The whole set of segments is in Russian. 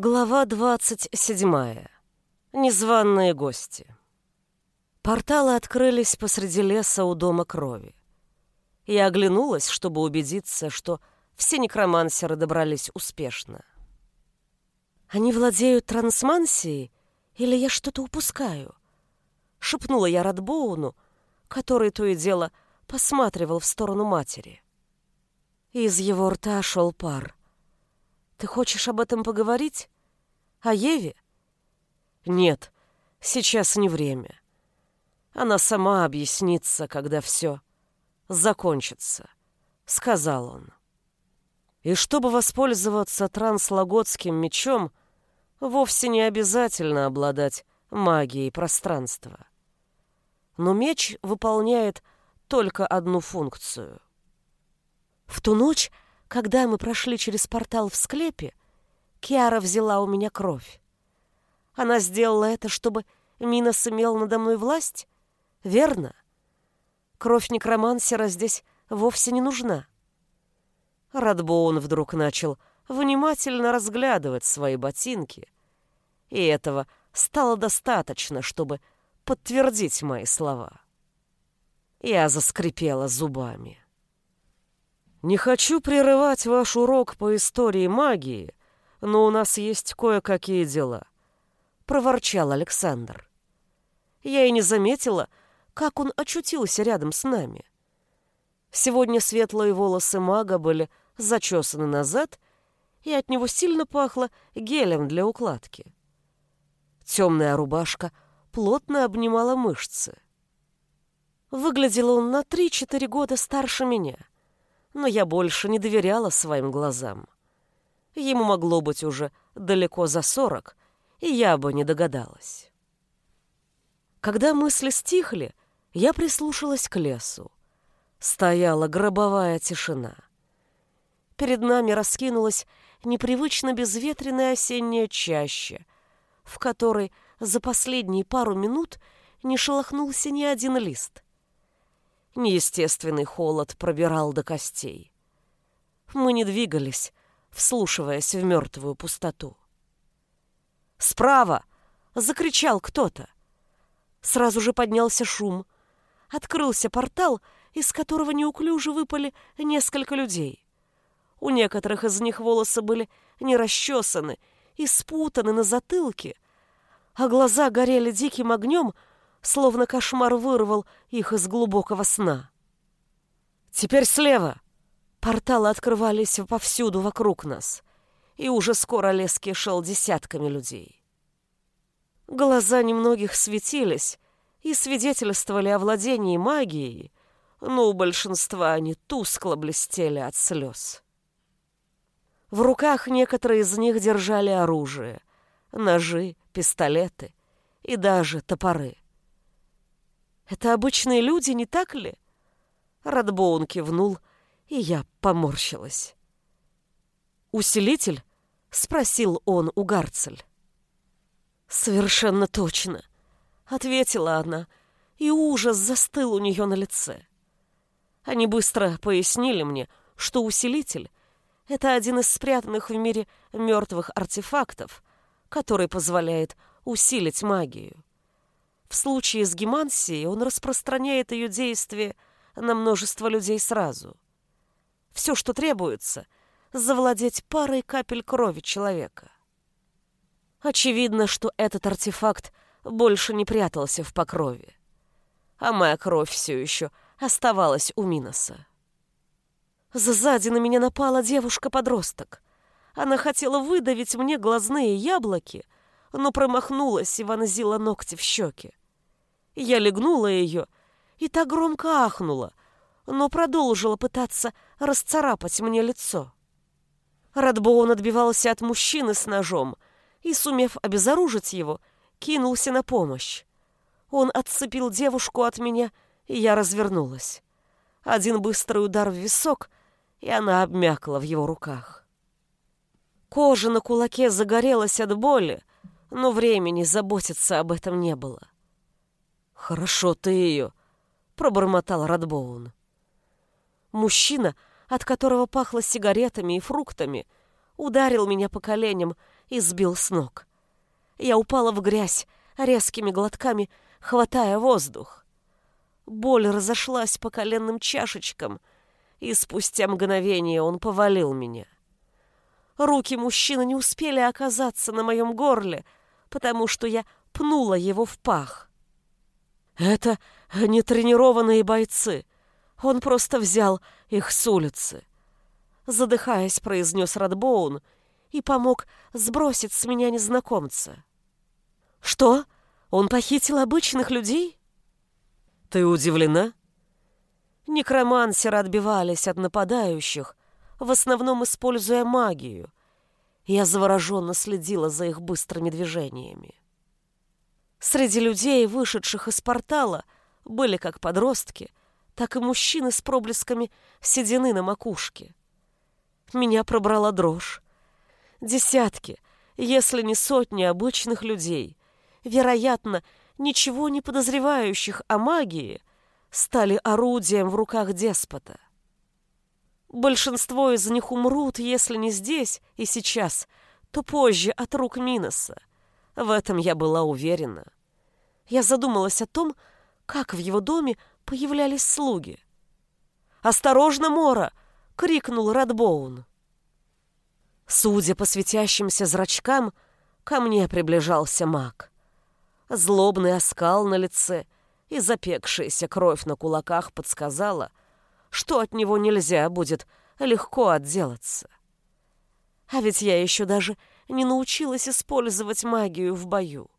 Глава 27. Незваные гости. Порталы открылись посреди леса у Дома Крови. Я оглянулась, чтобы убедиться, что все некромансеры добрались успешно. «Они владеют трансмансией, или я что-то упускаю?» — шепнула я Радбоуну, который то и дело посматривал в сторону матери. Из его рта шел пар. Ты хочешь об этом поговорить? О Еве? Нет, сейчас не время. Она сама объяснится, когда все закончится, сказал он. И чтобы воспользоваться транслогодским мечом, вовсе не обязательно обладать магией пространства. Но меч выполняет только одну функцию. В ту ночь когда мы прошли через портал в склепе, Киара взяла у меня кровь. Она сделала это, чтобы Минос имел надо мной власть? Верно? Кровь некромансера здесь вовсе не нужна. Радбоун вдруг начал внимательно разглядывать свои ботинки, и этого стало достаточно, чтобы подтвердить мои слова. Я заскрипела зубами. Не хочу прерывать ваш урок по истории магии, но у нас есть кое-какие дела, проворчал Александр. Я и не заметила, как он очутился рядом с нами. Сегодня светлые волосы мага были зачесаны назад, и от него сильно пахло гелем для укладки. Темная рубашка плотно обнимала мышцы. Выглядел он на три-четыре года старше меня — но я больше не доверяла своим глазам. Ему могло быть уже далеко за сорок, и я бы не догадалась. Когда мысли стихли, я прислушалась к лесу. Стояла гробовая тишина. Перед нами раскинулась непривычно безветренная осенняя чаща, в которой за последние пару минут не шелохнулся ни один лист — Неестественный холод пробирал до костей. Мы не двигались, вслушиваясь в мертвую пустоту. «Справа!» — закричал кто-то. Сразу же поднялся шум. Открылся портал, из которого неуклюже выпали несколько людей. У некоторых из них волосы были не расчесаны и спутаны на затылке, а глаза горели диким огнем — словно кошмар вырвал их из глубокого сна. «Теперь слева!» Порталы открывались повсюду вокруг нас, и уже скоро лес кишел десятками людей. Глаза немногих светились и свидетельствовали о владении магией, но у большинства они тускло блестели от слез. В руках некоторые из них держали оружие — ножи, пистолеты и даже топоры — это обычные люди, не так ли? Радбоун кивнул, и я поморщилась. «Усилитель?» — спросил он у Гарцель. «Совершенно точно», — ответила она, и ужас застыл у нее на лице. Они быстро пояснили мне, что усилитель — это один из спрятанных в мире мертвых артефактов, который позволяет усилить магию. В случае с гемансией он распространяет ее действие на множество людей сразу. Все, что требуется — завладеть парой капель крови человека. Очевидно, что этот артефакт больше не прятался в покрове, а моя кровь все еще оставалась у Миноса. Сзади на меня напала девушка-подросток. Она хотела выдавить мне глазные яблоки, но промахнулась и вонзила ногти в щеки. Я легнула ее, и та громко ахнула, но продолжила пытаться расцарапать мне лицо. Радбоун отбивался от мужчины с ножом и, сумев обезоружить его, кинулся на помощь. Он отцепил девушку от меня, и я развернулась. Один быстрый удар в висок, и она обмякла в его руках. Кожа на кулаке загорелась от боли, но времени заботиться об этом не было. «Хорошо ты ее!» — пробормотал Радбоун. Мужчина, от которого пахло сигаретами и фруктами, ударил меня по коленям и сбил с ног. Я упала в грязь, резкими глотками хватая воздух. Боль разошлась по коленным чашечкам, и спустя мгновение он повалил меня. Руки мужчины не успели оказаться на моем горле, потому что я пнула его в пах. Это нетренированные бойцы. Он просто взял их с улицы. Задыхаясь, произнес Радбоун и помог сбросить с меня незнакомца. «Что? Он похитил обычных людей?» «Ты удивлена?» Некромансеры отбивались от нападающих, в основном используя магию. Я завороженно следила за их быстрыми движениями. Среди людей, вышедших из портала, были как подростки, так и мужчины с проблесками седины на макушке. Меня пробрала дрожь. Десятки, если не сотни обычных людей, вероятно, ничего не подозревающих о магии, стали орудием в руках деспота. Большинство из них умрут, если не здесь и сейчас, то позже от рук Миноса. В этом я была уверена. Я задумалась о том, как в его доме появлялись слуги. «Осторожно, Мора!» — крикнул Радбоун. Судя по светящимся зрачкам, ко мне приближался маг. Злобный оскал на лице и запекшаяся кровь на кулаках подсказала, что от него нельзя будет легко отделаться. А ведь я еще даже не научилась использовать магию в бою.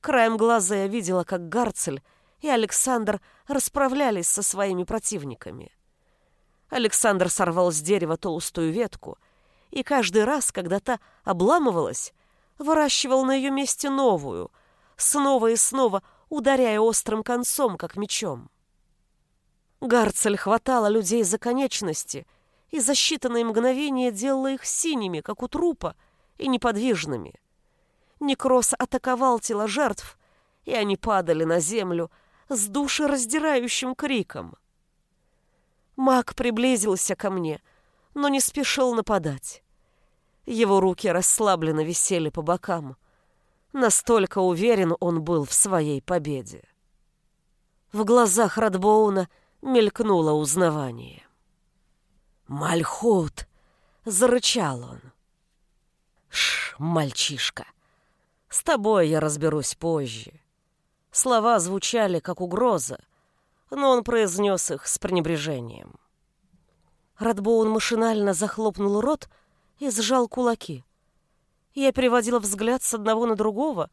Краем глаза я видела, как Гарцель и Александр расправлялись со своими противниками. Александр сорвал с дерева толстую ветку, и каждый раз, когда та обламывалась, выращивал на ее месте новую, снова и снова ударяя острым концом, как мечом. Гарцель хватала людей за конечности и за считанные мгновения делала их синими, как у трупа, и неподвижными. Некроз атаковал тела жертв, и они падали на землю с душераздирающим криком. Маг приблизился ко мне, но не спешил нападать. Его руки расслабленно висели по бокам — Настолько уверен он был в своей победе. В глазах Радбоуна мелькнуло узнавание. «Мальхут!» — зарычал он. «Ш, мальчишка, с тобой я разберусь позже». Слова звучали как угроза, но он произнес их с пренебрежением. Радбоун машинально захлопнул рот и сжал кулаки. Я переводила взгляд с одного на другого,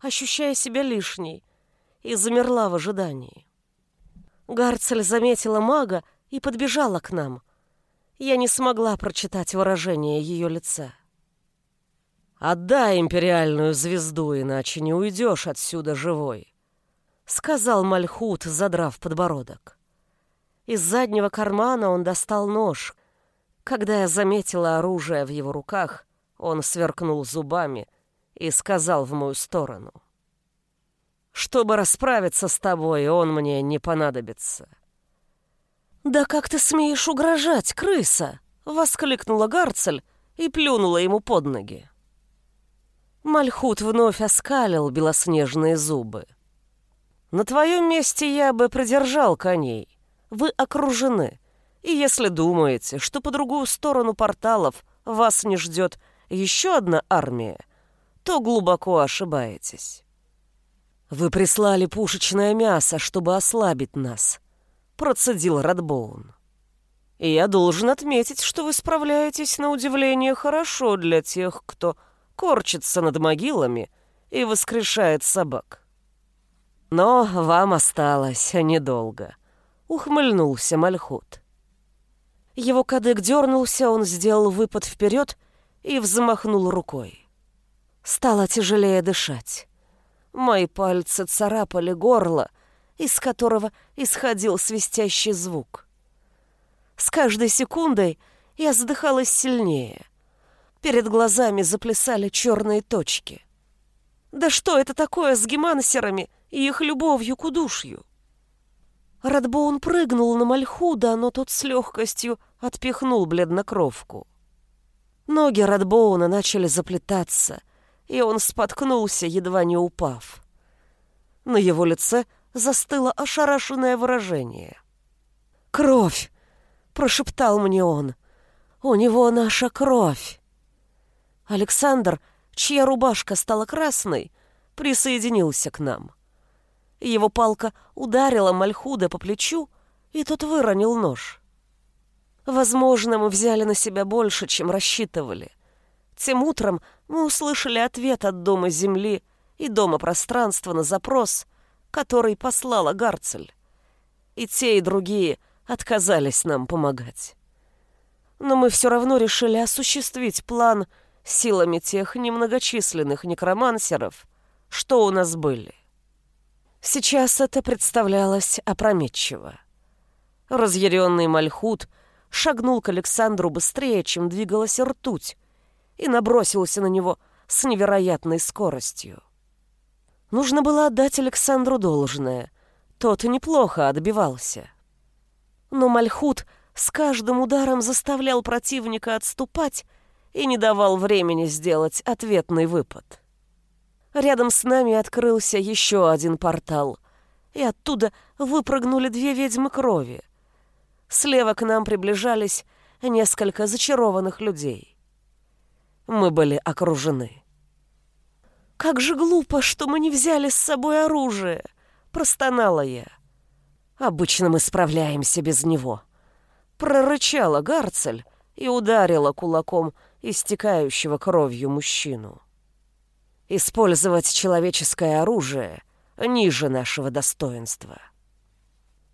ощущая себя лишней, и замерла в ожидании. Гарцель заметила мага и подбежала к нам. Я не смогла прочитать выражение ее лица. «Отдай империальную звезду, иначе не уйдешь отсюда живой», — сказал Мальхут, задрав подбородок. Из заднего кармана он достал нож. Когда я заметила оружие в его руках, он сверкнул зубами и сказал в мою сторону. «Чтобы расправиться с тобой, он мне не понадобится». «Да как ты смеешь угрожать, крыса?» — воскликнула Гарцель и плюнула ему под ноги. Мальхут вновь оскалил белоснежные зубы. «На твоем месте я бы продержал коней. Вы окружены. И если думаете, что по другую сторону порталов вас не ждет еще одна армия, то глубоко ошибаетесь. Вы прислали пушечное мясо, чтобы ослабить нас, процедил Радбоун. И я должен отметить, что вы справляетесь на удивление хорошо для тех, кто корчится над могилами и воскрешает собак. Но вам осталось недолго, ухмыльнулся Мальхут. Его кадык дернулся, он сделал выпад вперед и взмахнул рукой. Стало тяжелее дышать. Мои пальцы царапали горло, из которого исходил свистящий звук. С каждой секундой я задыхалась сильнее. Перед глазами заплясали черные точки. Да что это такое с гемансерами и их любовью к удушью? Радбоун прыгнул на Мальхуда, но тот с легкостью отпихнул бледнокровку. Ноги Радбоуна начали заплетаться, и он споткнулся, едва не упав. На его лице застыло ошарашенное выражение. «Кровь!» — прошептал мне он. «У него наша кровь!» Александр, чья рубашка стала красной, присоединился к нам. Его палка ударила Мальхуда по плечу, и тот выронил нож. Возможно, мы взяли на себя больше, чем рассчитывали. Тем утром мы услышали ответ от Дома Земли и Дома Пространства на запрос, который послала Гарцель. И те, и другие отказались нам помогать. Но мы все равно решили осуществить план силами тех немногочисленных некромансеров, что у нас были. Сейчас это представлялось опрометчиво. Разъяренный Мальхут шагнул к Александру быстрее, чем двигалась ртуть, и набросился на него с невероятной скоростью. Нужно было отдать Александру должное. Тот неплохо отбивался. Но Мальхут с каждым ударом заставлял противника отступать и не давал времени сделать ответный выпад. Рядом с нами открылся еще один портал, и оттуда выпрыгнули две ведьмы крови. Слева к нам приближались несколько зачарованных людей. Мы были окружены. «Как же глупо, что мы не взяли с собой оружие!» — простонала я. «Обычно мы справляемся без него», — прорычала Гарцель и ударила кулаком истекающего кровью мужчину. Использовать человеческое оружие ниже нашего достоинства.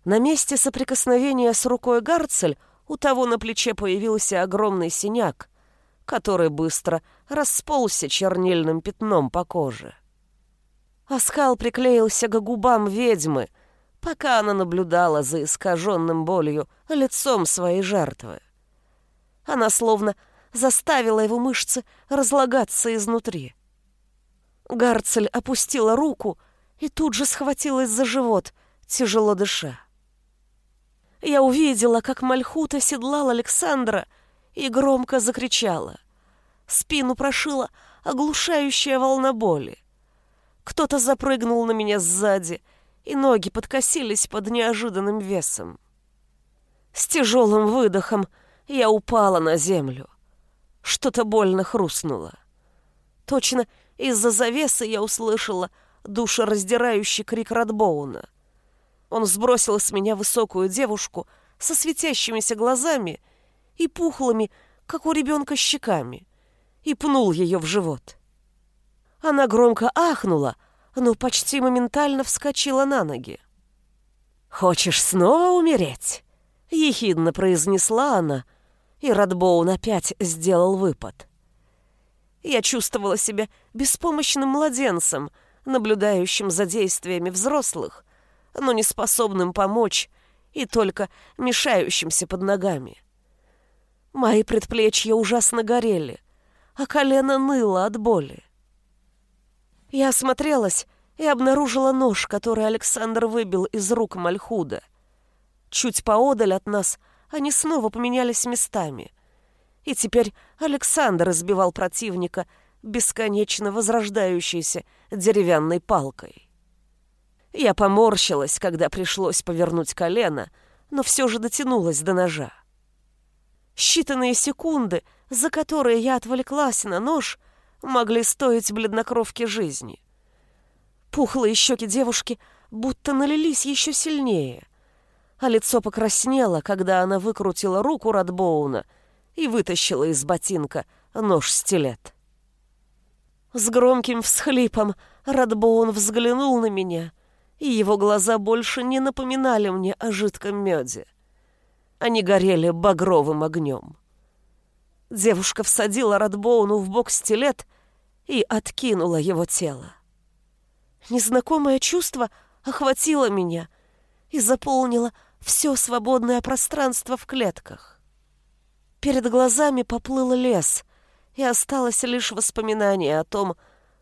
На месте соприкосновения с рукой Гарцель у того на плече появился огромный синяк, который быстро расползся чернильным пятном по коже. Оскал приклеился к губам ведьмы, пока она наблюдала за искаженным болью лицом своей жертвы. Она словно заставила его мышцы разлагаться изнутри. Гарцель опустила руку и тут же схватилась за живот, тяжело дыша. Я увидела, как Мальхут оседлал Александра и громко закричала. Спину прошила оглушающая волна боли. Кто-то запрыгнул на меня сзади, и ноги подкосились под неожиданным весом. С тяжелым выдохом я упала на землю. Что-то больно хрустнуло. Точно из-за завесы я услышала душераздирающий крик Радбоуна. Он сбросил с меня высокую девушку со светящимися глазами и пухлыми, как у ребенка, щеками, и пнул ее в живот. Она громко ахнула, но почти моментально вскочила на ноги. «Хочешь снова умереть?» — ехидно произнесла она, и Радбоун опять сделал выпад. Я чувствовала себя беспомощным младенцем, наблюдающим за действиями взрослых, но не способным помочь и только мешающимся под ногами. Мои предплечья ужасно горели, а колено ныло от боли. Я осмотрелась и обнаружила нож, который Александр выбил из рук Мальхуда. Чуть поодаль от нас они снова поменялись местами — и теперь Александр избивал противника бесконечно возрождающейся деревянной палкой. Я поморщилась, когда пришлось повернуть колено, но все же дотянулась до ножа. Считанные секунды, за которые я отвлеклась на нож, могли стоить бледнокровки жизни. Пухлые щеки девушки будто налились еще сильнее, а лицо покраснело, когда она выкрутила руку Радбоуна — и вытащила из ботинка нож-стилет. С громким всхлипом Радбоун взглянул на меня, и его глаза больше не напоминали мне о жидком меде. Они горели багровым огнем. Девушка всадила Радбоуну в бок стилет и откинула его тело. Незнакомое чувство охватило меня и заполнило все свободное пространство в клетках. Перед глазами поплыл лес, и осталось лишь воспоминание о том,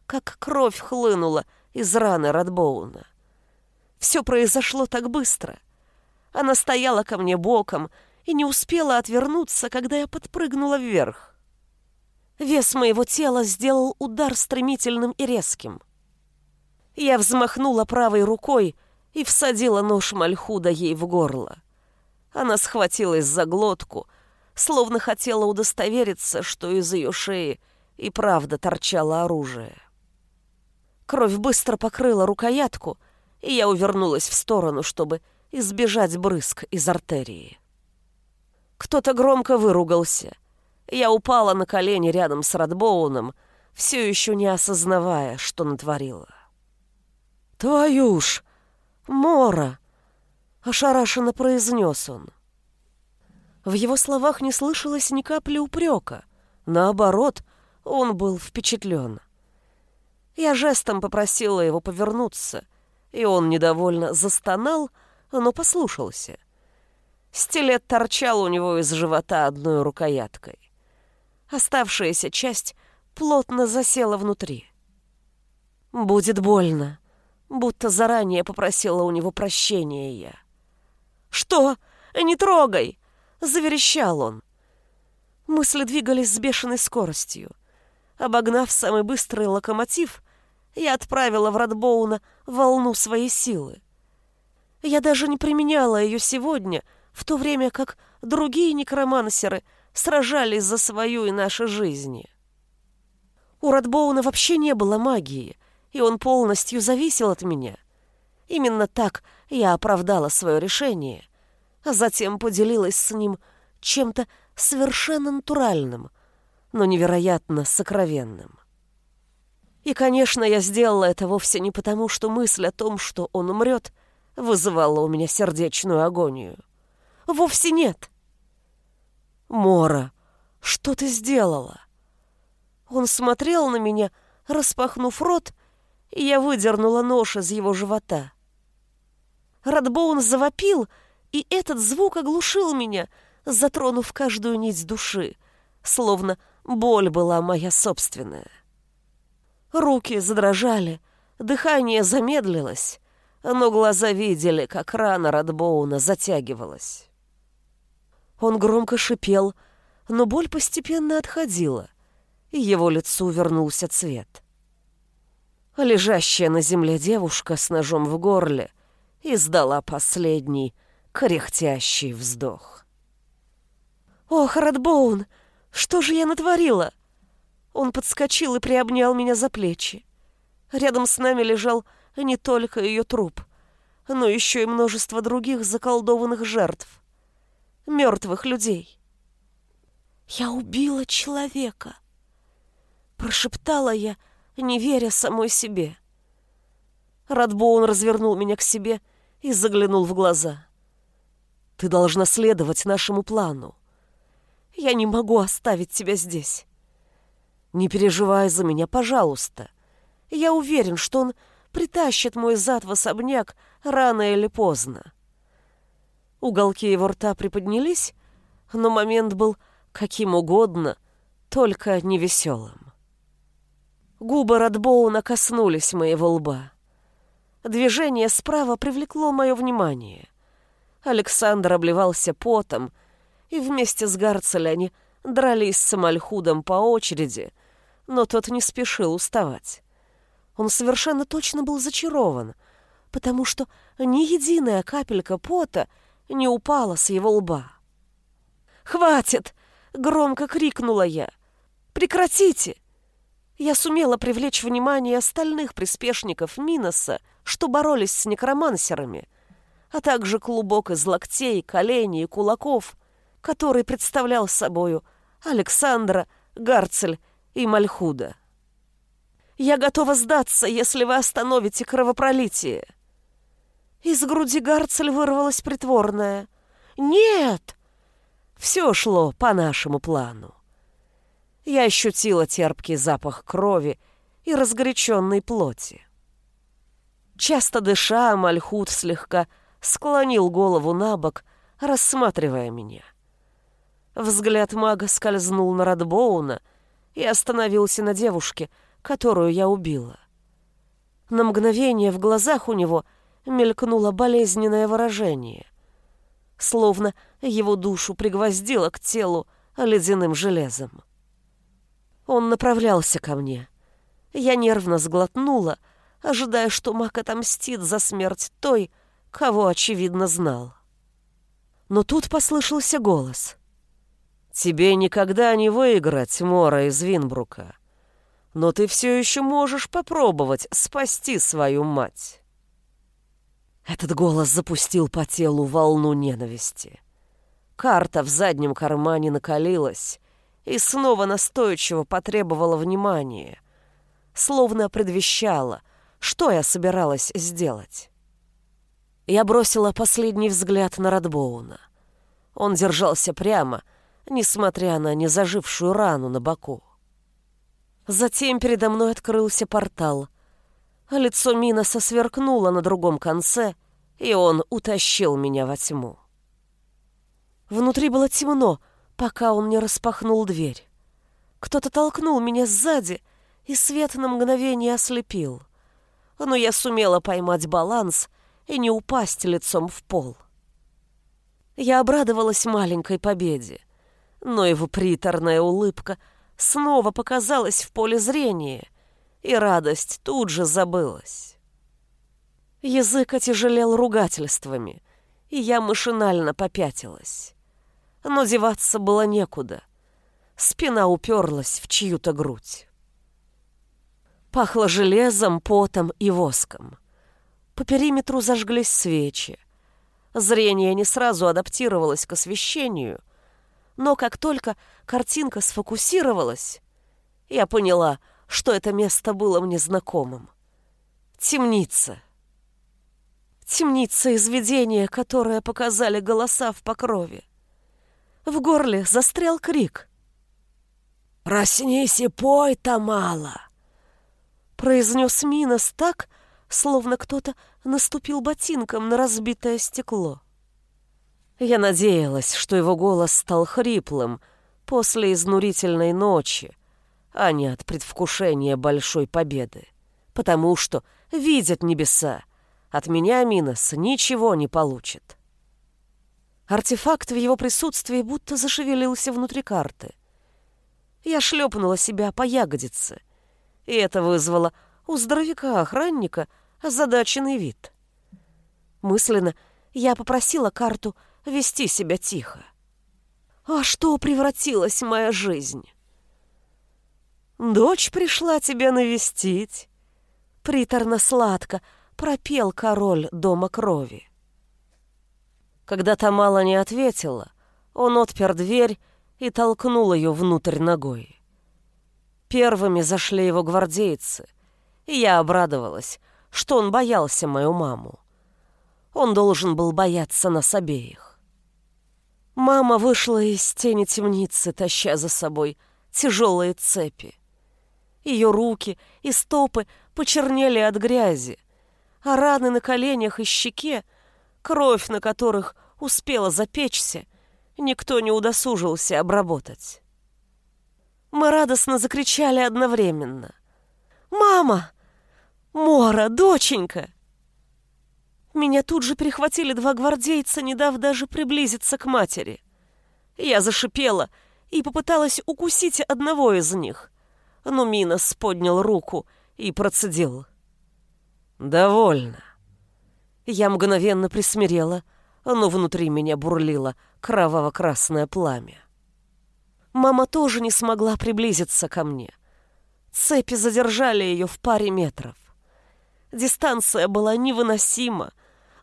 как кровь хлынула из раны Радбоуна. Все произошло так быстро. Она стояла ко мне боком и не успела отвернуться, когда я подпрыгнула вверх. Вес моего тела сделал удар стремительным и резким. Я взмахнула правой рукой и всадила нож Мальхуда ей в горло. Она схватилась за глотку, словно хотела удостовериться, что из ее шеи и правда торчало оружие. Кровь быстро покрыла рукоятку, и я увернулась в сторону, чтобы избежать брызг из артерии. Кто-то громко выругался. Я упала на колени рядом с Радбоуном, все еще не осознавая, что натворила. «Твою ж! Мора!» — ошарашенно произнес он. В его словах не слышалось ни капли упрека. Наоборот, он был впечатлен. Я жестом попросила его повернуться, и он недовольно застонал, но послушался. Стилет торчал у него из живота одной рукояткой. Оставшаяся часть плотно засела внутри. «Будет больно», будто заранее попросила у него прощения я. «Что? Не трогай!» Заверещал он. Мысли двигались с бешеной скоростью. Обогнав самый быстрый локомотив, я отправила в Радбоуна волну своей силы. Я даже не применяла ее сегодня, в то время как другие некромансеры сражались за свою и наши жизни. У Радбоуна вообще не было магии, и он полностью зависел от меня. Именно так я оправдала свое решение — а затем поделилась с ним чем-то совершенно натуральным, но невероятно сокровенным. И, конечно, я сделала это вовсе не потому, что мысль о том, что он умрет, вызывала у меня сердечную агонию. Вовсе нет. «Мора, что ты сделала?» Он смотрел на меня, распахнув рот, и я выдернула нож из его живота. Радбоун завопил, и этот звук оглушил меня, затронув каждую нить души, словно боль была моя собственная. Руки задрожали, дыхание замедлилось, но глаза видели, как рана Радбоуна затягивалась. Он громко шипел, но боль постепенно отходила, и его лицу вернулся цвет. Лежащая на земле девушка с ножом в горле издала последний кряхтящий вздох. «Ох, Радбоун, что же я натворила?» Он подскочил и приобнял меня за плечи. Рядом с нами лежал не только ее труп, но еще и множество других заколдованных жертв. Мертвых людей. «Я убила человека!» Прошептала я, не веря самой себе. Радбоун развернул меня к себе и заглянул в глаза. Ты должна следовать нашему плану. Я не могу оставить тебя здесь. Не переживай за меня, пожалуйста. Я уверен, что он притащит мой зад в особняк рано или поздно. Уголки его рта приподнялись, но момент был каким угодно, только невеселым. Губы Радбоуна коснулись моего лба. Движение справа привлекло мое внимание — Александр обливался потом, и вместе с Гарцель они дрались с Мальхудом по очереди, но тот не спешил уставать. Он совершенно точно был зачарован, потому что ни единая капелька пота не упала с его лба. «Хватит!» — громко крикнула я. «Прекратите!» Я сумела привлечь внимание остальных приспешников Миноса, что боролись с некромансерами — а также клубок из локтей, коленей и кулаков, который представлял собою Александра, Гарцель и Мальхуда. «Я готова сдаться, если вы остановите кровопролитие». Из груди Гарцель вырвалась притворная. «Нет!» Все шло по нашему плану. Я ощутила терпкий запах крови и разгоряченной плоти. Часто дыша, Мальхут слегка склонил голову на бок, рассматривая меня. Взгляд мага скользнул на Радбоуна и остановился на девушке, которую я убила. На мгновение в глазах у него мелькнуло болезненное выражение, словно его душу пригвоздило к телу ледяным железом. Он направлялся ко мне. Я нервно сглотнула, ожидая, что маг отомстит за смерть той, кого, очевидно, знал. Но тут послышался голос. «Тебе никогда не выиграть, Мора из Винбрука, но ты все еще можешь попробовать спасти свою мать». Этот голос запустил по телу волну ненависти. Карта в заднем кармане накалилась и снова настойчиво потребовала внимания, словно предвещала, что я собиралась сделать. Я бросила последний взгляд на Радбоуна. Он держался прямо, несмотря на незажившую рану на боку. Затем передо мной открылся портал, лицо Миноса сверкнуло на другом конце, и он утащил меня во тьму. Внутри было темно, пока он не распахнул дверь. Кто-то толкнул меня сзади, и свет на мгновение ослепил. Но я сумела поймать баланс и не упасть лицом в пол. Я обрадовалась маленькой победе, но его приторная улыбка снова показалась в поле зрения, и радость тут же забылась. Язык отяжелел ругательствами, и я машинально попятилась. Но деваться было некуда. Спина уперлась в чью-то грудь. Пахло железом, потом и воском. По периметру зажглись свечи. Зрение не сразу адаптировалось к освещению, но как только картинка сфокусировалась, я поняла, что это место было мне знакомым. Темница. Темница из видения, которое показали голоса в покрове. В горле застрял крик. «Проснись и пой, Тамала!» Произнес Минос так, словно кто-то наступил ботинком на разбитое стекло. Я надеялась, что его голос стал хриплым после изнурительной ночи, а не от предвкушения большой победы, потому что, видят небеса, от меня Минос ничего не получит. Артефакт в его присутствии будто зашевелился внутри карты. Я шлепнула себя по ягодице, и это вызвало у здоровяка-охранника озадаченный вид. Мысленно я попросила карту вести себя тихо. А что превратилась моя жизнь? Дочь пришла тебя навестить. Приторно-сладко пропел король дома крови. Когда Тамала не ответила, он отпер дверь и толкнул ее внутрь ногой. Первыми зашли его гвардейцы, и я обрадовалась, что он боялся мою маму. Он должен был бояться нас обеих. Мама вышла из тени темницы, таща за собой тяжелые цепи. Ее руки и стопы почернели от грязи, а раны на коленях и щеке, кровь на которых успела запечься, никто не удосужился обработать. Мы радостно закричали одновременно. «Мама! Мора, доченька!» Меня тут же перехватили два гвардейца, не дав даже приблизиться к матери. Я зашипела и попыталась укусить одного из них, но Минос поднял руку и процедил. «Довольно». Я мгновенно присмирела, но внутри меня бурлило кроваво-красное пламя. Мама тоже не смогла приблизиться ко мне. Цепи задержали ее в паре метров. Дистанция была невыносима,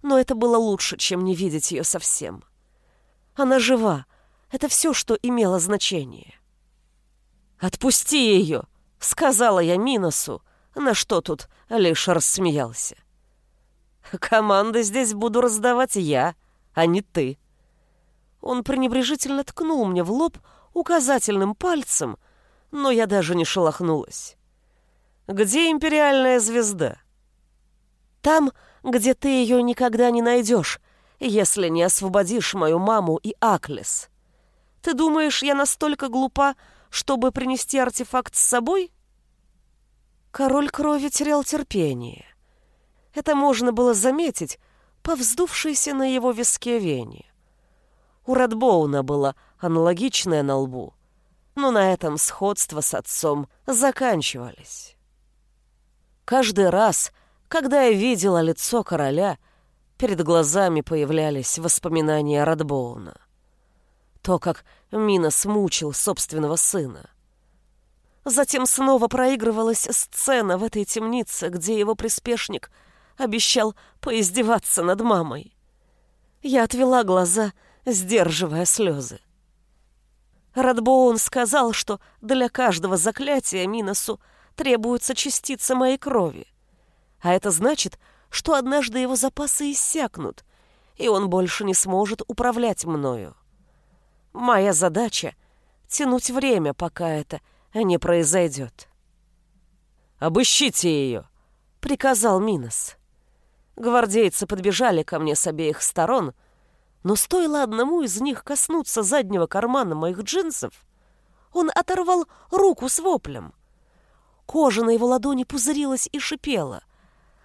но это было лучше, чем не видеть ее совсем. Она жива. Это все, что имело значение. «Отпусти ее!» — сказала я Миносу, на что тут лишь рассмеялся. «Команды здесь буду раздавать я, а не ты». Он пренебрежительно ткнул мне в лоб указательным пальцем, но я даже не шелохнулась. «Где империальная звезда?» «Там, где ты ее никогда не найдешь, если не освободишь мою маму и Аклес. Ты думаешь, я настолько глупа, чтобы принести артефакт с собой?» Король крови терял терпение. Это можно было заметить по вздувшейся на его виске вене. У Радбоуна была аналогичная на лбу. но на этом сходство с отцом заканчивались. Каждый раз, когда я видела лицо короля, перед глазами появлялись воспоминания Радбоуна. То, как Мина смучил собственного сына. Затем снова проигрывалась сцена в этой темнице, где его приспешник обещал поиздеваться над мамой. Я отвела глаза, сдерживая слезы. Радбоун сказал, что для каждого заклятия Миносу требуется частица моей крови. А это значит, что однажды его запасы иссякнут, и он больше не сможет управлять мною. Моя задача — тянуть время, пока это не произойдет. «Обыщите ее!» — приказал Минос. Гвардейцы подбежали ко мне с обеих сторон — но стоило одному из них коснуться заднего кармана моих джинсов, он оторвал руку с воплем. Кожа на его ладони пузырилась и шипела,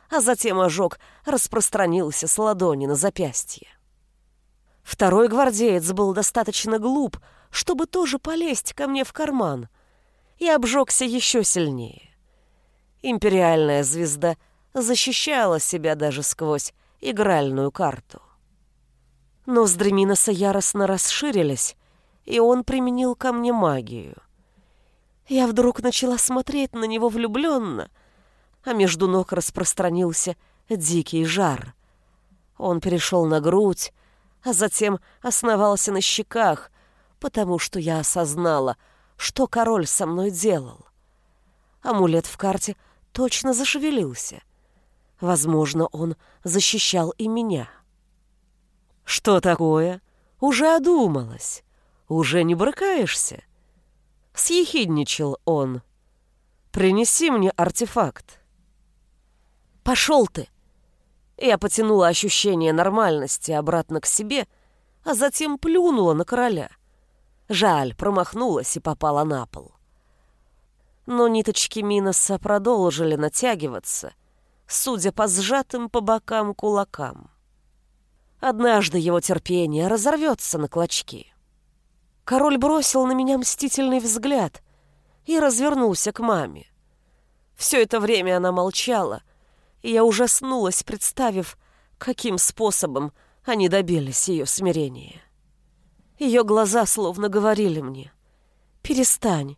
а затем ожог распространился с ладони на запястье. Второй гвардеец был достаточно глуп, чтобы тоже полезть ко мне в карман, и обжегся еще сильнее. Империальная звезда защищала себя даже сквозь игральную карту. Ноздри Миноса яростно расширились, и он применил ко мне магию. Я вдруг начала смотреть на него влюбленно, а между ног распространился дикий жар. Он перешел на грудь, а затем основался на щеках, потому что я осознала, что король со мной делал. Амулет в карте точно зашевелился. Возможно, он защищал и меня. «Что такое? Уже одумалась? Уже не брыкаешься?» Съехидничал он. «Принеси мне артефакт». «Пошел ты!» Я потянула ощущение нормальности обратно к себе, а затем плюнула на короля. Жаль, промахнулась и попала на пол. Но ниточки Миноса продолжили натягиваться, судя по сжатым по бокам кулакам. Однажды его терпение разорвется на клочки. Король бросил на меня мстительный взгляд и развернулся к маме. Все это время она молчала, и я ужаснулась, представив, каким способом они добились ее смирения. Ее глаза словно говорили мне, «Перестань,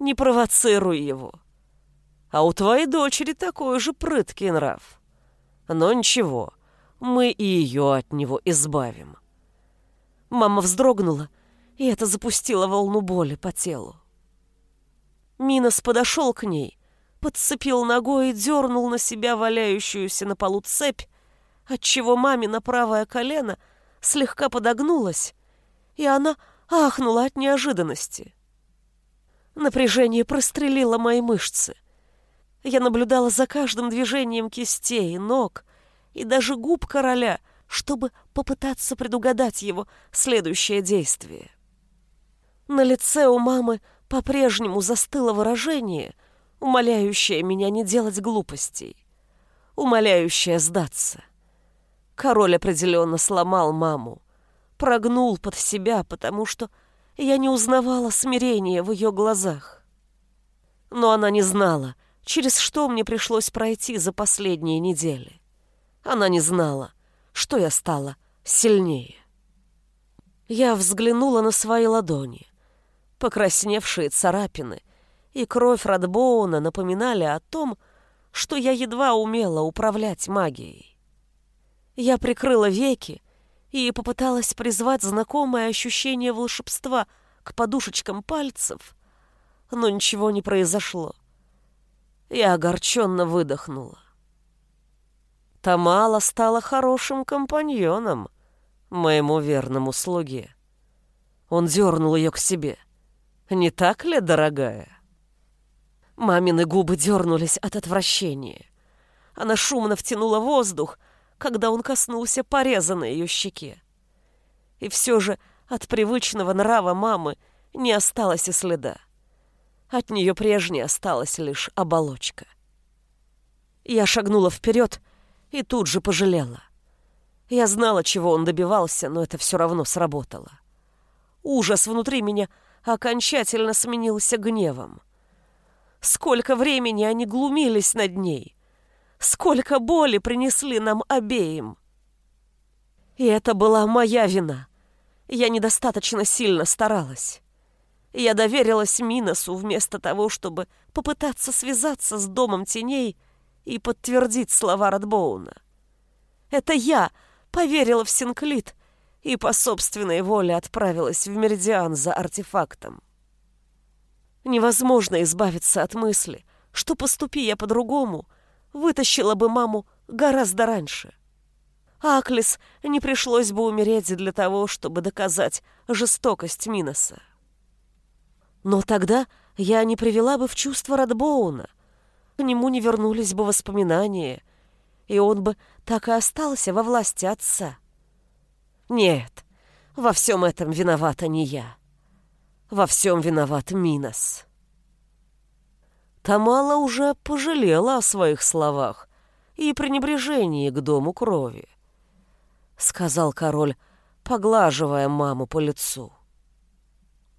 не провоцируй его». А у твоей дочери такой же прыткий нрав. Но ничего, мы и ее от него избавим. Мама вздрогнула, и это запустило волну боли по телу. Минос подошел к ней, подцепил ногой и дернул на себя валяющуюся на полу цепь, отчего мамино правое колено слегка подогнулось, и она ахнула от неожиданности. Напряжение прострелило мои мышцы. Я наблюдала за каждым движением кистей, ног, и даже губ короля, чтобы попытаться предугадать его следующее действие. На лице у мамы по-прежнему застыло выражение, умоляющее меня не делать глупостей, умоляющее сдаться. Король определенно сломал маму, прогнул под себя, потому что я не узнавала смирения в ее глазах. Но она не знала, через что мне пришлось пройти за последние недели. Она не знала, что я стала сильнее. Я взглянула на свои ладони. Покрасневшие царапины и кровь Радбоуна напоминали о том, что я едва умела управлять магией. Я прикрыла веки и попыталась призвать знакомое ощущение волшебства к подушечкам пальцев, но ничего не произошло. Я огорченно выдохнула. Тамала стала хорошим компаньоном моему верному слуге. Он дернул ее к себе. «Не так ли, дорогая?» Мамины губы дернулись от отвращения. Она шумно втянула воздух, когда он коснулся пореза на ее щеке. И все же от привычного нрава мамы не осталось и следа. От нее прежней осталась лишь оболочка. Я шагнула вперед, и тут же пожалела. Я знала, чего он добивался, но это все равно сработало. Ужас внутри меня окончательно сменился гневом. Сколько времени они глумились над ней, сколько боли принесли нам обеим. И это была моя вина. Я недостаточно сильно старалась. Я доверилась Миносу вместо того, чтобы попытаться связаться с Домом Теней и подтвердить слова Радбоуна. Это я поверила в Синклит и по собственной воле отправилась в Меридиан за артефактом. Невозможно избавиться от мысли, что поступи я по-другому, вытащила бы маму гораздо раньше. Аклис не пришлось бы умереть для того, чтобы доказать жестокость Миноса. Но тогда я не привела бы в чувство Радбоуна, к нему не вернулись бы воспоминания, и он бы так и остался во власти отца. Нет, во всем этом виновата не я. Во всем виноват Минос. Тамала уже пожалела о своих словах и пренебрежении к дому крови, сказал король, поглаживая маму по лицу.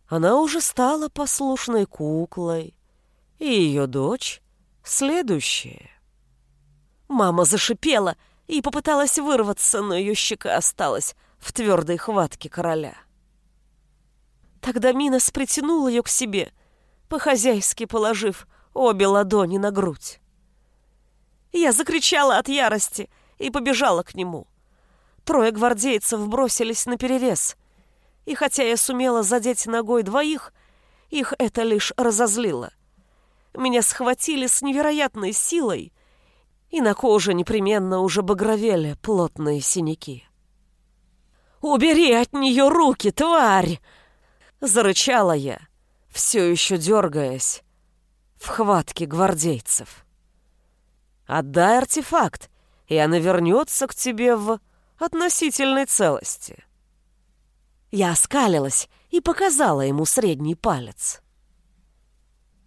Она уже стала послушной куклой, и ее дочь — следующая. Мама зашипела и попыталась вырваться, но ее щека осталась в твердой хватке короля. Тогда Минос притянул ее к себе, по-хозяйски положив обе ладони на грудь. Я закричала от ярости и побежала к нему. Трое гвардейцев бросились на перерез, и хотя я сумела задеть ногой двоих, их это лишь разозлило. Меня схватили с невероятной силой, и на коже непременно уже багровели плотные синяки. «Убери от нее руки, тварь!» Зарычала я, все еще дергаясь в хватке гвардейцев. «Отдай артефакт, и она вернется к тебе в относительной целости». Я оскалилась и показала ему средний палец.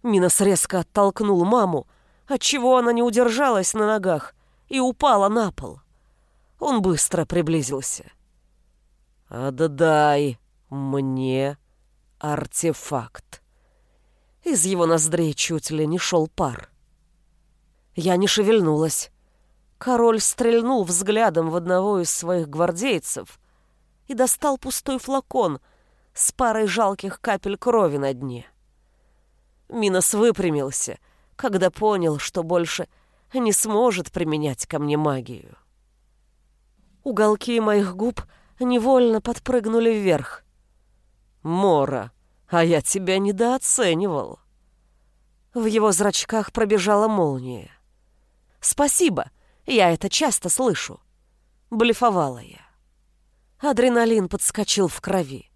Минос резко оттолкнул маму, отчего она не удержалась на ногах и упала на пол. Он быстро приблизился. «Отдай мне артефакт». Из его ноздрей чуть ли не шел пар. Я не шевельнулась. Король стрельнул взглядом в одного из своих гвардейцев и достал пустой флакон с парой жалких капель крови на дне. Минос выпрямился, когда понял, что больше не сможет применять ко мне магию. Уголки моих губ невольно подпрыгнули вверх. «Мора, а я тебя недооценивал». В его зрачках пробежала молния. «Спасибо, я это часто слышу». Блефовала я. Адреналин подскочил в крови.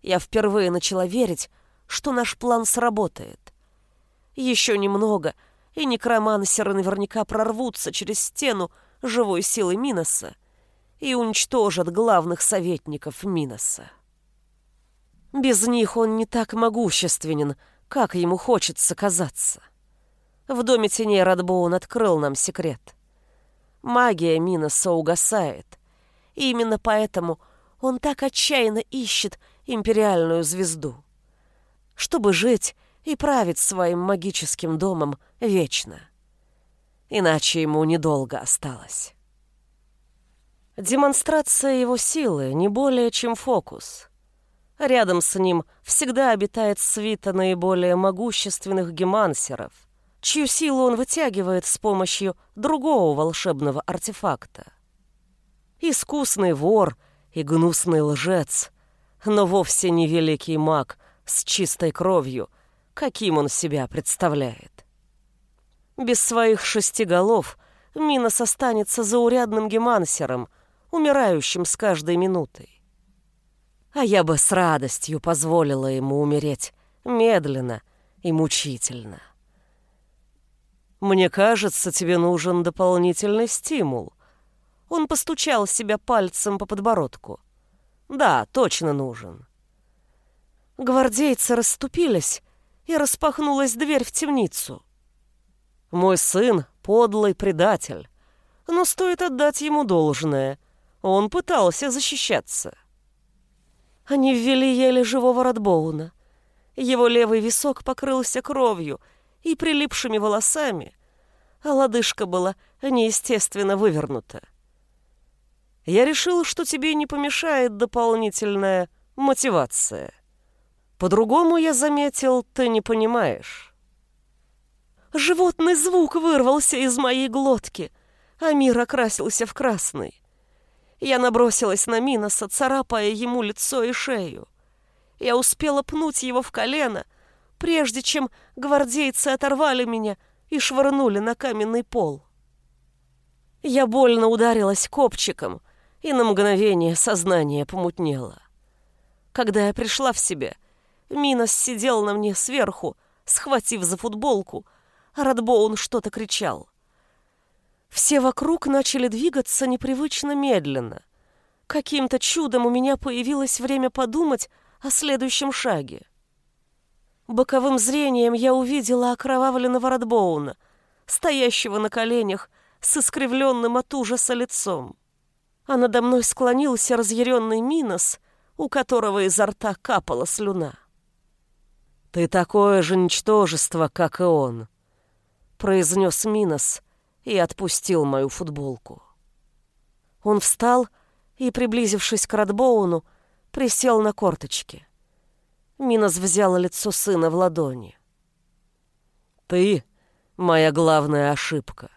Я впервые начала верить, что наш план сработает. Еще немного, и некромансеры наверняка прорвутся через стену живой силы Миноса и уничтожат главных советников Миноса. Без них он не так могущественен, как ему хочется казаться. В доме теней Радбоун открыл нам секрет. Магия Миноса угасает, и именно поэтому он так отчаянно ищет империальную звезду. Чтобы жить и править своим магическим домом вечно. Иначе ему недолго осталось. Демонстрация его силы не более чем фокус. Рядом с ним всегда обитает свита наиболее могущественных гемансеров, чью силу он вытягивает с помощью другого волшебного артефакта. Искусный вор и гнусный лжец, но вовсе не великий маг с чистой кровью, каким он себя представляет. Без своих шести голов Минос останется заурядным гемансером, умирающим с каждой минутой. А я бы с радостью позволила ему умереть медленно и мучительно. «Мне кажется, тебе нужен дополнительный стимул». Он постучал себя пальцем по подбородку. «Да, точно нужен». Гвардейцы расступились, и распахнулась дверь в темницу. Мой сын — подлый предатель, но стоит отдать ему должное. Он пытался защищаться. Они ввели еле живого Радбоуна. Его левый висок покрылся кровью и прилипшими волосами, а лодыжка была неестественно вывернута. Я решил, что тебе не помешает дополнительная мотивация. По-другому я заметил, ты не понимаешь. Животный звук вырвался из моей глотки, а мир окрасился в красный. Я набросилась на Миноса, царапая ему лицо и шею. Я успела пнуть его в колено, прежде чем гвардейцы оторвали меня и швырнули на каменный пол. Я больно ударилась копчиком, и на мгновение сознание помутнело. Когда я пришла в себя, Минос сидел на мне сверху, схватив за футболку, а Радбоун что-то кричал. Все вокруг начали двигаться непривычно медленно. Каким-то чудом у меня появилось время подумать о следующем шаге. Боковым зрением я увидела окровавленного Радбоуна, стоящего на коленях с искривленным от ужаса лицом. А надо мной склонился разъяренный Минос, у которого изо рта капала слюна. «Ты такое же ничтожество, как и он», — произнес Минос и отпустил мою футболку. Он встал и, приблизившись к Радбоуну, присел на корточки. Минос взял лицо сына в ладони. «Ты — моя главная ошибка.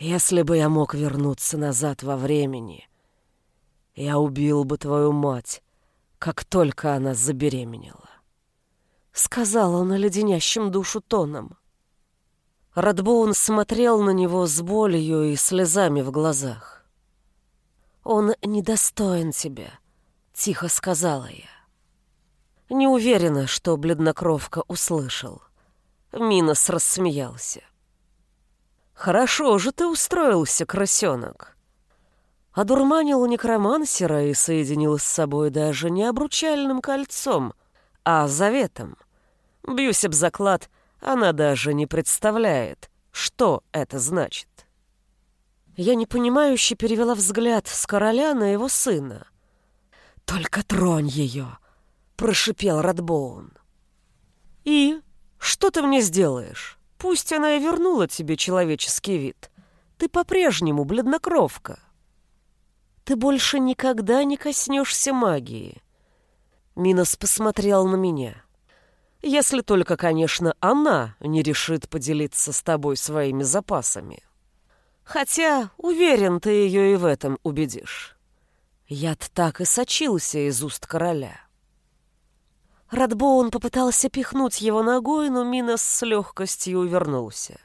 Если бы я мог вернуться назад во времени, я убил бы твою мать, как только она забеременела. Сказал он леденящим душу тоном. Радбоун смотрел на него с болью и слезами в глазах. «Он недостоин тебя», — тихо сказала я. Не уверена, что бледнокровка услышал. Минос рассмеялся. «Хорошо же ты устроился, крысенок!» Одурманил некромансера и соединил с собой даже не обручальным кольцом, а заветом. Бьюсь об заклад, она даже не представляет, что это значит. Я непонимающе перевела взгляд с короля на его сына. «Только тронь ее!» — прошипел Радбоун. «И? Что ты мне сделаешь?» Пусть она и вернула тебе человеческий вид. Ты по-прежнему бледнокровка. Ты больше никогда не коснешься магии. Минос посмотрел на меня. Если только, конечно, она не решит поделиться с тобой своими запасами. Хотя, уверен, ты ее и в этом убедишь. Яд так и сочился из уст короля. Радбоун попытался пихнуть его ногой, но Минос с легкостью увернулся.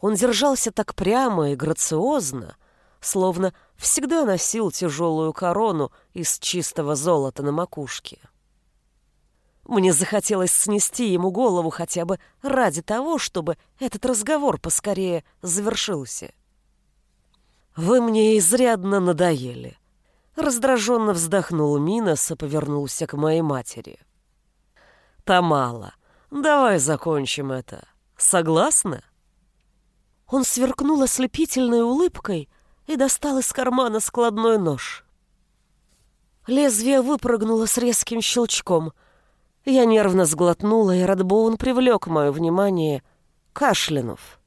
Он держался так прямо и грациозно, словно всегда носил тяжелую корону из чистого золота на макушке. Мне захотелось снести ему голову хотя бы ради того, чтобы этот разговор поскорее завершился. «Вы мне изрядно надоели», Раздраженно вздохнул Минос и повернулся к моей матери. «Тамала, давай закончим это. Согласна?» Он сверкнул ослепительной улыбкой и достал из кармана складной нож. Лезвие выпрыгнуло с резким щелчком. Я нервно сглотнула, и Радбоун привлек мое внимание, кашлянув.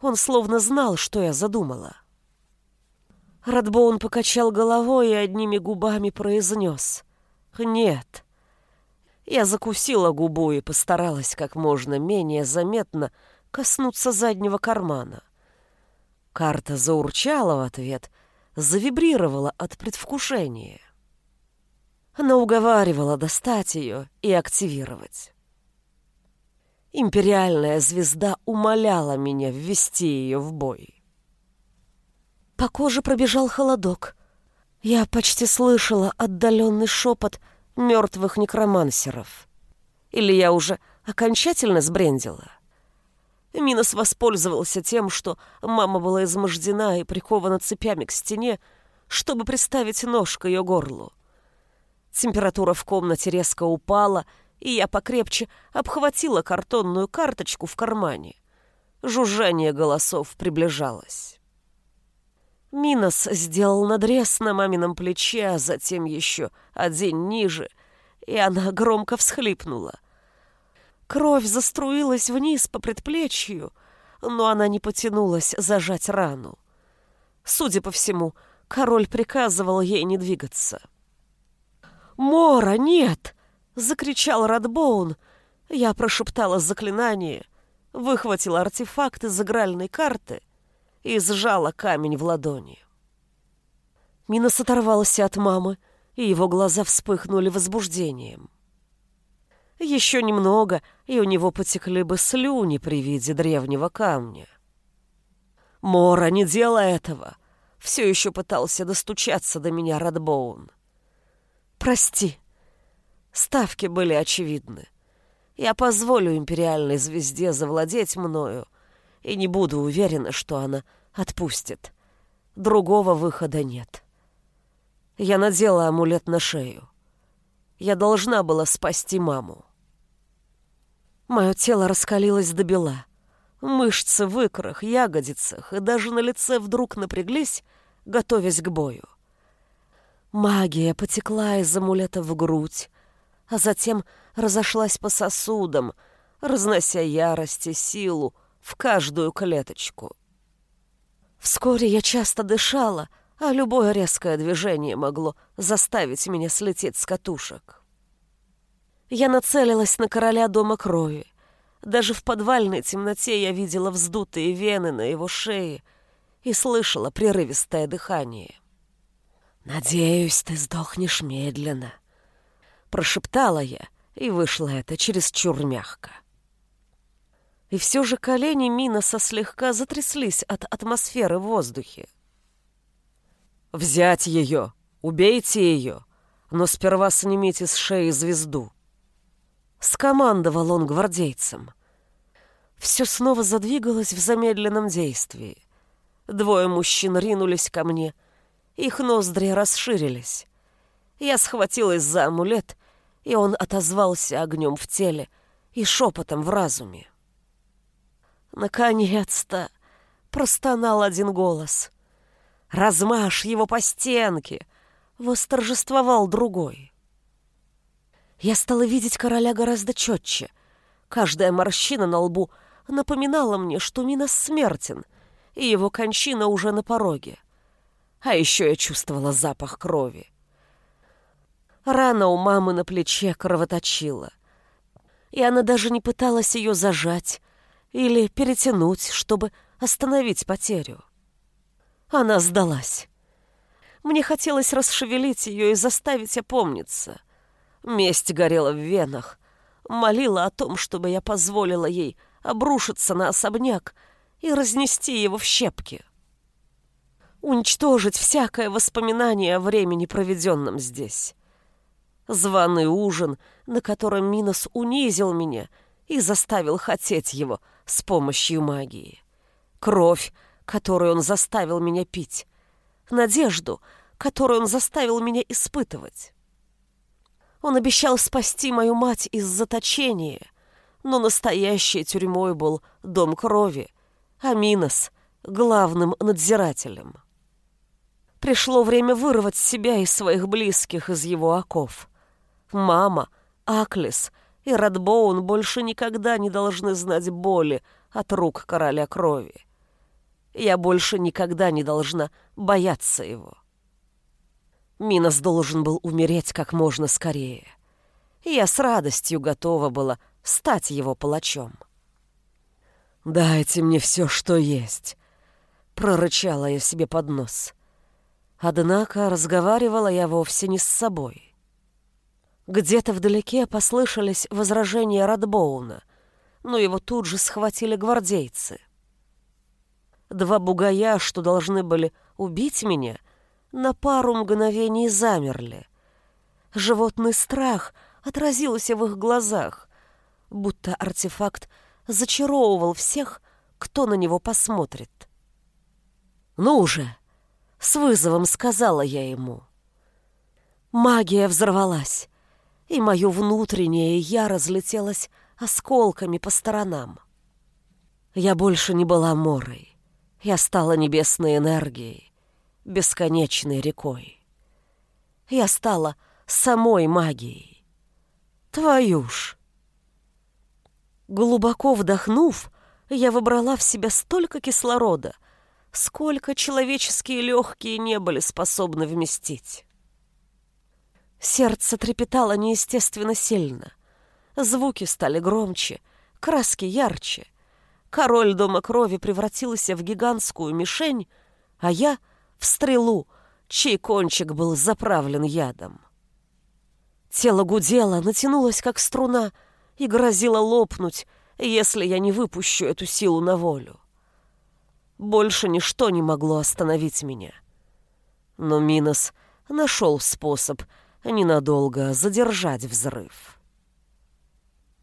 Он словно знал, что я задумала. Радбоун покачал головой и одними губами произнес. «Нет». Я закусила губу и постаралась как можно менее заметно коснуться заднего кармана. Карта заурчала в ответ, завибрировала от предвкушения. Она уговаривала достать ее и активировать. Империальная звезда умоляла меня ввести ее в бой. По коже пробежал холодок. Я почти слышала отдаленный шепот мертвых некромансеров. Или я уже окончательно сбрендила? Минос воспользовался тем, что мама была измождена и прикована цепями к стене, чтобы приставить нож к ее горлу. Температура в комнате резко упала, и я покрепче обхватила картонную карточку в кармане. Жужжание голосов приближалось. Минос сделал надрез на мамином плече, а затем еще один ниже, и она громко всхлипнула. Кровь заструилась вниз по предплечью, но она не потянулась зажать рану. Судя по всему, король приказывал ей не двигаться. «Мора, нет!» — закричал Радбоун. Я прошептала заклинание, выхватила артефакт из игральной карты и сжала камень в ладони. Минос оторвался от мамы, и его глаза вспыхнули возбуждением. Еще немного, и у него потекли бы слюни при виде древнего камня. «Мора, не делай этого!» Все еще пытался достучаться до меня Радбоун. «Прости. Ставки были очевидны. Я позволю империальной звезде завладеть мною и не буду уверена, что она отпустит. Другого выхода нет. Я надела амулет на шею. Я должна была спасти маму. Мое тело раскалилось до бела. Мышцы в икрах, ягодицах и даже на лице вдруг напряглись, готовясь к бою. Магия потекла из амулета в грудь, а затем разошлась по сосудам, разнося ярость и силу в каждую клеточку. Вскоре я часто дышала, а любое резкое движение могло заставить меня слететь с катушек. Я нацелилась на короля дома крови. Даже в подвальной темноте я видела вздутые вены на его шее и слышала прерывистое дыхание. «Надеюсь, ты сдохнешь медленно», — прошептала я, и вышло это чересчур мягко. И все же колени Миноса слегка затряслись от атмосферы в воздухе. «Взять ее! Убейте ее! Но сперва снимите с шеи звезду!» Скомандовал он гвардейцам. Все снова задвигалось в замедленном действии. Двое мужчин ринулись ко мне. Их ноздри расширились. Я схватилась за амулет, и он отозвался огнем в теле и шепотом в разуме. «Наконец-то!» — простонал один голос. «Размажь его по стенке!» — восторжествовал другой. Я стала видеть короля гораздо четче. Каждая морщина на лбу напоминала мне, что Минос смертен, и его кончина уже на пороге. А еще я чувствовала запах крови. Рана у мамы на плече кровоточила. И она даже не пыталась ее зажать или перетянуть, чтобы остановить потерю. Она сдалась. Мне хотелось расшевелить ее и заставить опомниться — Месть горела в венах. Молила о том, чтобы я позволила ей обрушиться на особняк и разнести его в щепки. Уничтожить всякое воспоминание о времени, проведенном здесь. Званый ужин, на котором Минос унизил меня и заставил хотеть его с помощью магии. Кровь, которую он заставил меня пить. Надежду, которую он заставил меня испытывать. Он обещал спасти мою мать из заточения, но настоящей тюрьмой был дом крови, а Минос — главным надзирателем. Пришло время вырвать себя и своих близких из его оков. Мама, Аклис и Радбоун больше никогда не должны знать боли от рук короля крови. Я больше никогда не должна бояться его. Минос должен был умереть как можно скорее. Я с радостью готова была стать его палачом. «Дайте мне все, что есть», — прорычала я себе под нос. Однако разговаривала я вовсе не с собой. Где-то вдалеке послышались возражения Радбоуна, но его тут же схватили гвардейцы. Два бугая, что должны были убить меня — на пару мгновений замерли. Животный страх отразился в их глазах, будто артефакт зачаровывал всех, кто на него посмотрит. «Ну уже!» — с вызовом сказала я ему. Магия взорвалась, и мое внутреннее я разлетелась осколками по сторонам. Я больше не была морой. Я стала небесной энергией бесконечной рекой. Я стала самой магией. Твою ж! Глубоко вдохнув, я выбрала в себя столько кислорода, сколько человеческие легкие не были способны вместить. Сердце трепетало неестественно сильно. Звуки стали громче, краски ярче. Король Дома Крови превратился в гигантскую мишень, а я — в стрелу, чей кончик был заправлен ядом. Тело гудело, натянулось как струна и грозило лопнуть, если я не выпущу эту силу на волю. Больше ничто не могло остановить меня. Но Минос нашел способ ненадолго задержать взрыв.